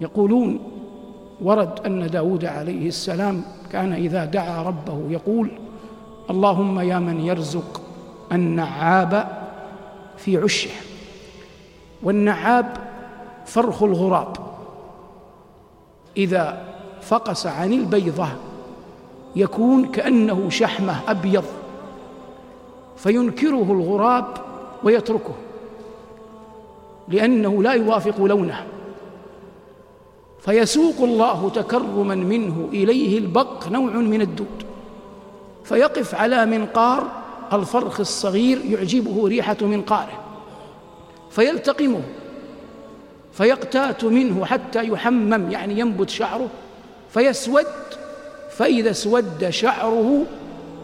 يقولون ورد أن داود عليه السلام كان إذا دعا ربه يقول اللهم يا من يرزق النعاب في عشه والنعاب فرخ الغراب. إذا فقس عن البيضة يكون كأنه شحمة أبيض فينكره الغراب ويتركه لأنه لا يوافق لونه. فيسوق الله تكرما منه إليه البق نوع من الدود. فيقف على منقار الفرخ الصغير يعجبه ريحة منقاره. فيلتقمه فيقتات منه حتى يحمم يعني ينبت شعره. فيسود فإذا اسود شعره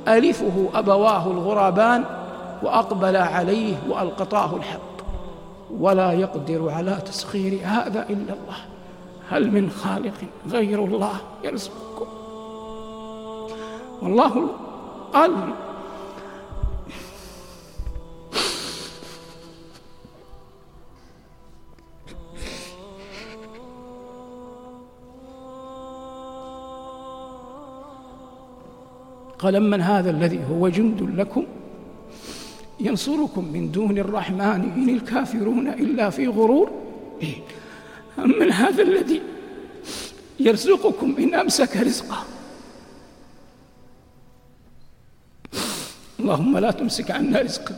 ألفه أبواه الغرابان وأقبل عليه وألقطاه الحق. ولا يقدر على تسخير هذا إلا الله. هل من خالق غير الله يرزقكم؟ والله قال قال من هذا الذي هو جند لكم ينصركم من دون الرحمن إن الكافرون إلا في غرور. أم من هذا الذي يرزقكم إن أمسك رزقه؟ اللهم لا تمسك عنا رزقك.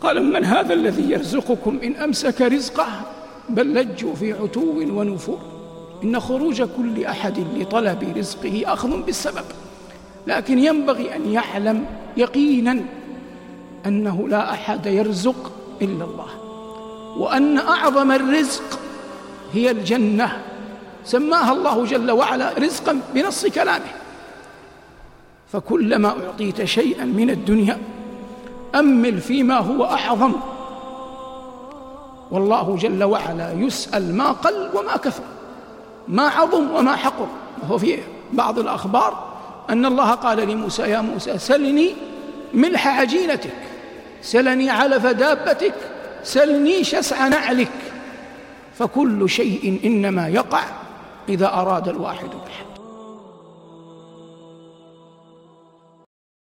قال من هذا الذي يرزقكم إن أمسك رزقه؟ بل لجوا في عتو ونفور. إن خروج كل أحد لطلب رزقه أخذ بالسبب. لكن ينبغي أن يعلم يقينا أنه لا أحد يرزق إلا الله. وأن أعظم الرزق هي الجنة. سماها الله جل وعلا رزقا بنص كلامه. فكلما أعطيت شيئا من الدنيا أمل فيما هو أعظم. والله جل وعلا يسأل ما قل وما كثر ما عظم وما حقر. وهو في بعض الأخبار أن الله قال لموسى يا موسى سلني ملح عجينتك سلني علف دابتك سلني شسع نعلك فكل شيء إنما يقع إذا أراد الواحد بحق.